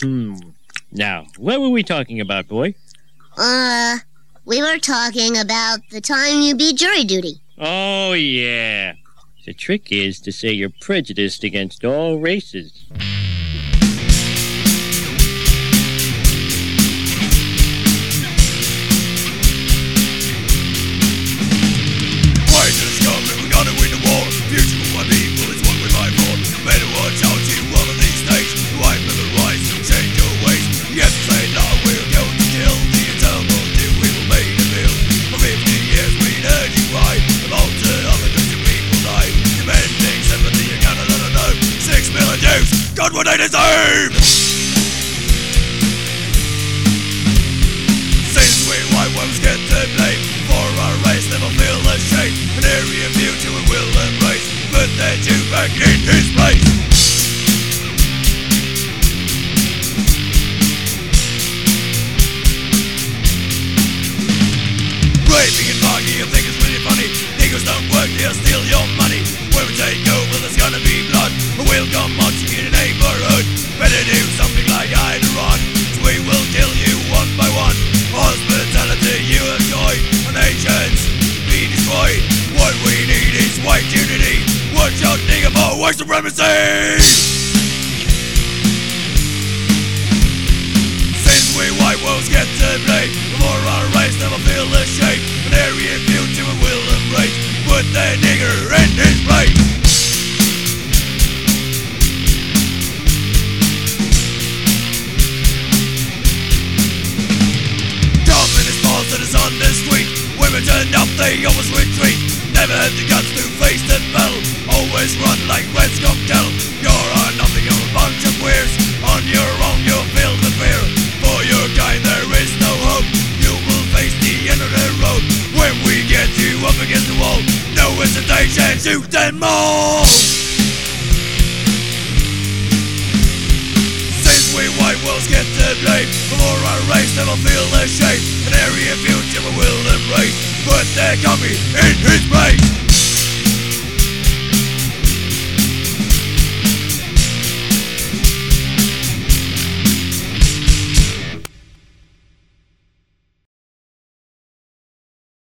Hmm. Now, what were we talking about, boy? Uh, we were talking about the time you beat jury duty. Oh, yeah. The trick is to say you're prejudiced against all races. Got what they deserve. Since we white ones get the blame For our race never feel ashamed An Aryan future we will embrace Put that Jew back in his place supremacy! Since we white wolves get to blame For our race never feel ashamed An Aryan future we will embrace. Put that nigger in his place. That is on the street Women turn up, they always retreat Never had the guts to face the battle Always run like reds come cattle You're a nothing, you're a bunch of queers. On your own, you're filled with fear. For your kind, there is no hope. You will face the end of the road. When we get you up against the wall No hesitation, shoot them all Since we white wolves get the blame For but there can in his place.